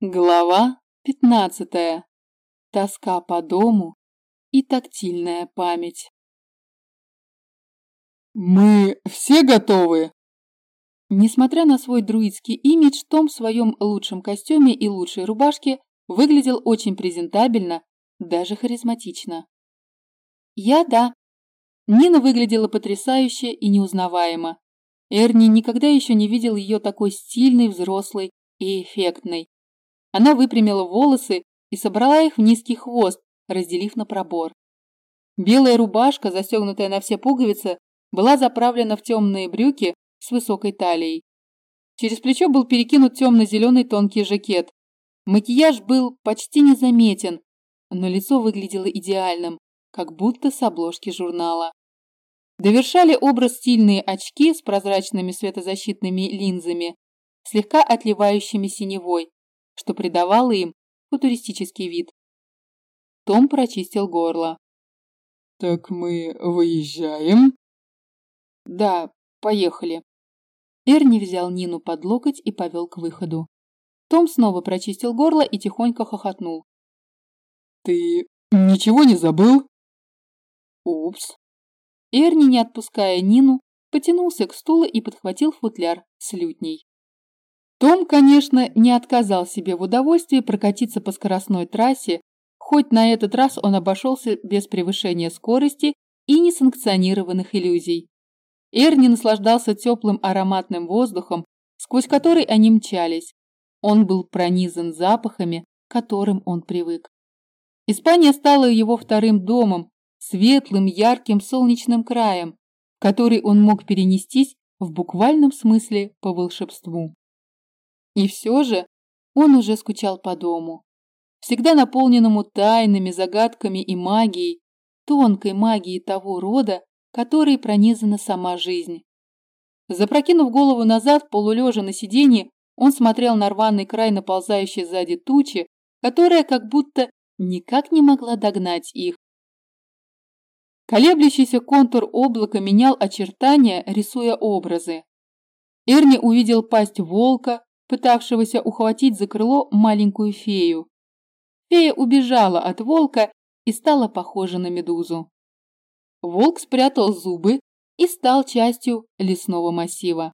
Глава пятнадцатая. Тоска по дому и тактильная память. «Мы все готовы?» Несмотря на свой друидский имидж, Том в своем лучшем костюме и лучшей рубашке выглядел очень презентабельно, даже харизматично. «Я да». Нина выглядела потрясающе и неузнаваемо. Эрни никогда еще не видел ее такой стильной, взрослой и эффектной. Она выпрямила волосы и собрала их в низкий хвост, разделив на пробор. Белая рубашка, застегнутая на все пуговицы, была заправлена в темные брюки с высокой талией. Через плечо был перекинут темно-зеленый тонкий жакет. Макияж был почти незаметен, но лицо выглядело идеальным, как будто с обложки журнала. Довершали образ стильные очки с прозрачными светозащитными линзами, слегка отливающими синевой, что придавало им футуристический вид. Том прочистил горло. «Так мы выезжаем?» «Да, поехали». Эрни взял Нину под локоть и повел к выходу. Том снова прочистил горло и тихонько хохотнул. «Ты ничего не забыл?» «Упс». Эрни, не отпуская Нину, потянулся к стулу и подхватил футляр с лютней. Том, конечно, не отказал себе в удовольствии прокатиться по скоростной трассе, хоть на этот раз он обошелся без превышения скорости и несанкционированных иллюзий. Эрни наслаждался теплым ароматным воздухом, сквозь который они мчались. Он был пронизан запахами, к которым он привык. Испания стала его вторым домом, светлым, ярким, солнечным краем, в который он мог перенестись в буквальном смысле по волшебству. И все же он уже скучал по дому, всегда наполненному тайнами, загадками и магией, тонкой магией того рода, которой пронизана сама жизнь. Запрокинув голову назад, полулежа на сиденье, он смотрел на рваный край наползающей сзади тучи, которая как будто никак не могла догнать их. Колеблющийся контур облака менял очертания, рисуя образы. Эрни увидел пасть волка, пытавшегося ухватить за крыло маленькую фею. Фея убежала от волка и стала похожа на медузу. Волк спрятал зубы и стал частью лесного массива.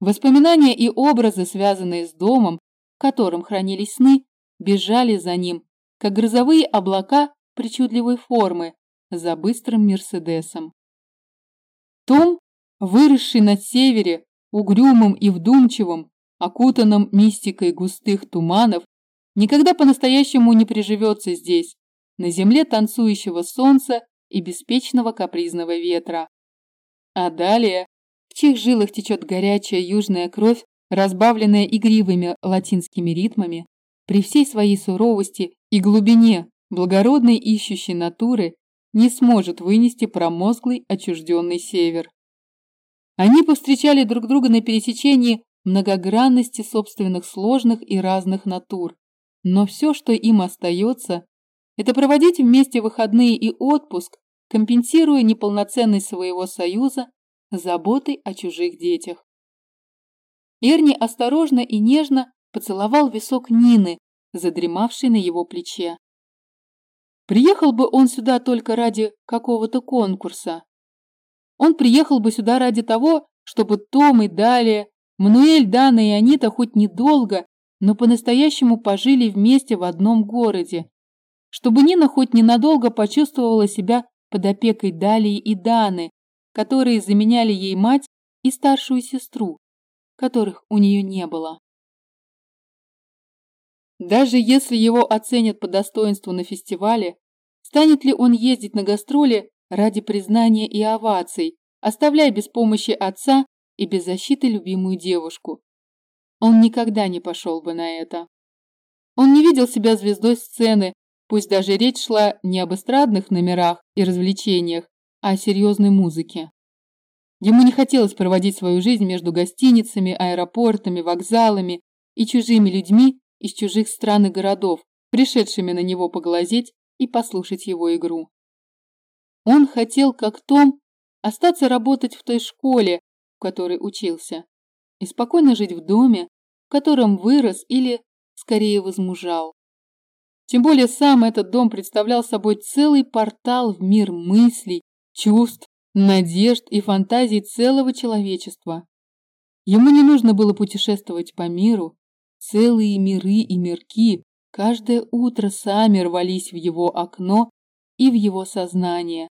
Воспоминания и образы, связанные с домом, в котором хранились сны, бежали за ним, как грозовые облака причудливой формы за быстрым Мерседесом. Том, выросший на севере, угрюмым и вдумчивым, окутанном мистикой густых туманов, никогда по-настоящему не приживется здесь, на земле танцующего солнца и беспечного капризного ветра. А далее, в чьих жилах течет горячая южная кровь, разбавленная игривыми латинскими ритмами, при всей своей суровости и глубине благородной ищущей натуры не сможет вынести промозглый отчужденный север. Они повстречали друг друга на пересечении многогранности собственных сложных и разных натур. Но все, что им остается, это проводить вместе выходные и отпуск, компенсируя неполноценность своего союза заботой о чужих детях. Эрни осторожно и нежно поцеловал висок Нины, задремавшей на его плече. Приехал бы он сюда только ради какого-то конкурса. Он приехал бы сюда ради того, чтобы Том и далее Мануэль, Дана и Анита хоть недолго, но по-настоящему пожили вместе в одном городе, чтобы Нина хоть ненадолго почувствовала себя под опекой Далии и Даны, которые заменяли ей мать и старшую сестру, которых у нее не было. Даже если его оценят по достоинству на фестивале, станет ли он ездить на гастроли ради признания и оваций, оставляя без помощи отца и без защиты любимую девушку. Он никогда не пошел бы на это. Он не видел себя звездой сцены, пусть даже речь шла не об эстрадных номерах и развлечениях, а о серьезной музыке. Ему не хотелось проводить свою жизнь между гостиницами, аэропортами, вокзалами и чужими людьми из чужих стран и городов, пришедшими на него поглазеть и послушать его игру. Он хотел, как Том, остаться работать в той школе, в которой учился, и спокойно жить в доме, в котором вырос или скорее возмужал. Тем более сам этот дом представлял собой целый портал в мир мыслей, чувств, надежд и фантазий целого человечества. Ему не нужно было путешествовать по миру, целые миры и мирки каждое утро сами рвались в его окно и в его сознание,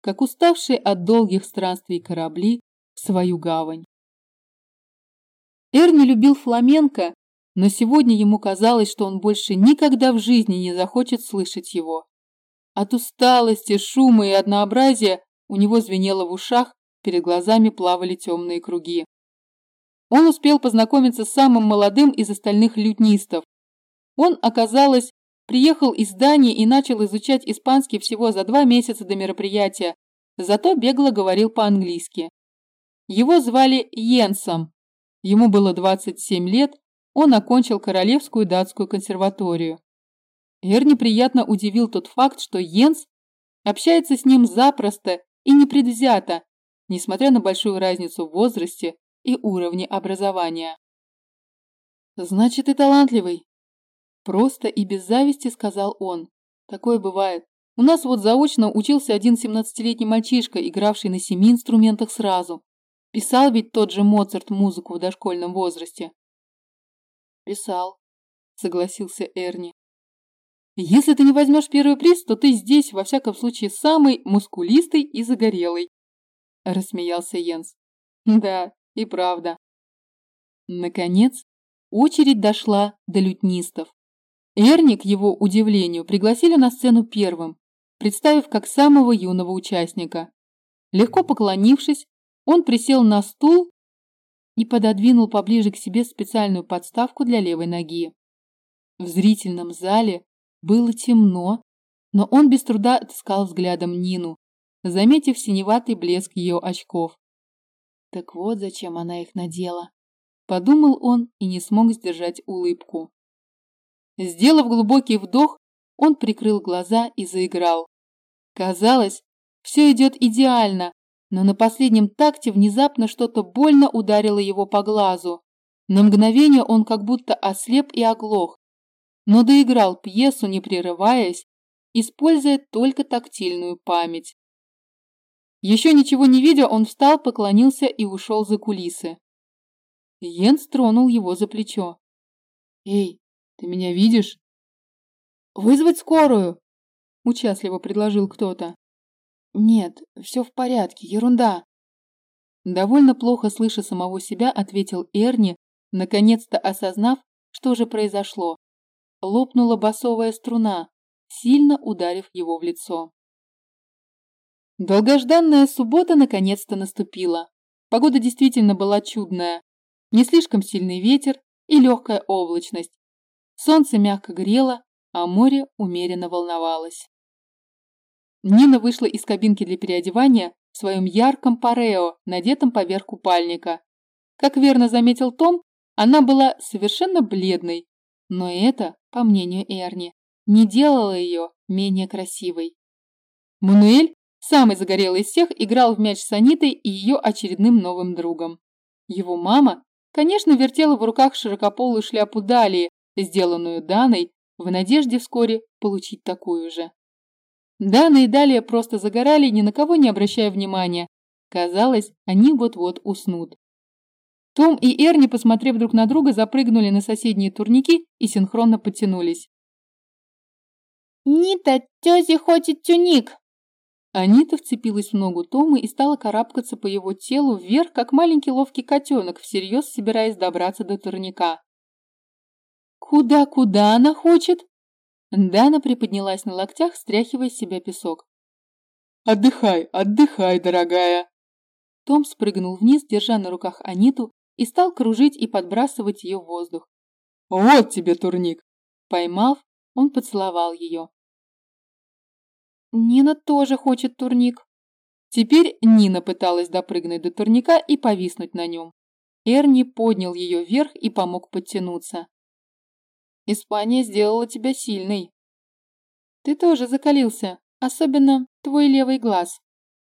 как уставшие от долгих странствий корабли свою гавань. Эрни любил фламенко но сегодня ему казалось, что он больше никогда в жизни не захочет слышать его. От усталости, шума и однообразия у него звенело в ушах, перед глазами плавали темные круги. Он успел познакомиться с самым молодым из остальных лютнистов. Он, оказалось, приехал из Дании и начал изучать испанский всего за два месяца до мероприятия, зато бегло говорил по-английски. Его звали Йенсом. Ему было 27 лет, он окончил Королевскую датскую консерваторию. Эрни приятно удивил тот факт, что Йенс общается с ним запросто и непредвзято, несмотря на большую разницу в возрасте и уровне образования. «Значит, и талантливый», – просто и без зависти сказал он. «Такое бывает. У нас вот заочно учился один семнадцатилетний мальчишка, игравший на семи инструментах сразу. Писал ведь тот же Моцарт музыку в дошкольном возрасте. «Писал», — согласился Эрни. «Если ты не возьмешь первый приз, то ты здесь, во всяком случае, самый мускулистый и загорелый», — рассмеялся Йенс. «Да, и правда». Наконец, очередь дошла до лютнистов. Эрни, к его удивлению, пригласили на сцену первым, представив как самого юного участника. Легко поклонившись, он присел на стул и пододвинул поближе к себе специальную подставку для левой ноги. В зрительном зале было темно, но он без труда отыскал взглядом Нину, заметив синеватый блеск ее очков. Так вот зачем она их надела. Подумал он и не смог сдержать улыбку. Сделав глубокий вдох, он прикрыл глаза и заиграл. Казалось, все идет идеально, но на последнем такте внезапно что-то больно ударило его по глазу. На мгновение он как будто ослеп и оглох, но доиграл пьесу, не прерываясь, используя только тактильную память. Еще ничего не видя, он встал, поклонился и ушел за кулисы. Йенс тронул его за плечо. «Эй, ты меня видишь?» «Вызвать скорую!» – участливо предложил кто-то. «Нет, все в порядке, ерунда». Довольно плохо слыша самого себя, ответил Эрни, наконец-то осознав, что же произошло. Лопнула басовая струна, сильно ударив его в лицо. Долгожданная суббота наконец-то наступила. Погода действительно была чудная. Не слишком сильный ветер и легкая облачность. Солнце мягко грело, а море умеренно волновалось. Нина вышла из кабинки для переодевания в своем ярком парео, надетом поверх купальника. Как верно заметил Том, она была совершенно бледной, но это, по мнению Эрни, не делало ее менее красивой. Мануэль, самый загорелый из всех, играл в мяч с Анитой и ее очередным новым другом. Его мама, конечно, вертела в руках широкополую шляпу Далии, сделанную Даной, в надежде вскоре получить такую же. Дана и Далия просто загорали, ни на кого не обращая внимания. Казалось, они вот-вот уснут. Том и Эрни, посмотрев друг на друга, запрыгнули на соседние турники и синхронно подтянулись. «Нита, тёзе хочет тюник!» Анита вцепилась в ногу Тома и стала карабкаться по его телу вверх, как маленький ловкий котенок, всерьез собираясь добраться до турника. «Куда-куда она хочет?» Дана приподнялась на локтях, стряхивая с себя песок. «Отдыхай, отдыхай, дорогая!» Том спрыгнул вниз, держа на руках Аниту, и стал кружить и подбрасывать ее в воздух. «Вот тебе турник!» Поймав, он поцеловал ее. «Нина тоже хочет турник». Теперь Нина пыталась допрыгнуть до турника и повиснуть на нем. Эрни поднял ее вверх и помог подтянуться. Испания сделала тебя сильной. Ты тоже закалился, особенно твой левый глаз.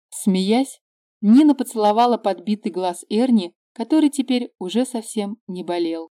Смеясь, Нина поцеловала подбитый глаз Эрни, который теперь уже совсем не болел.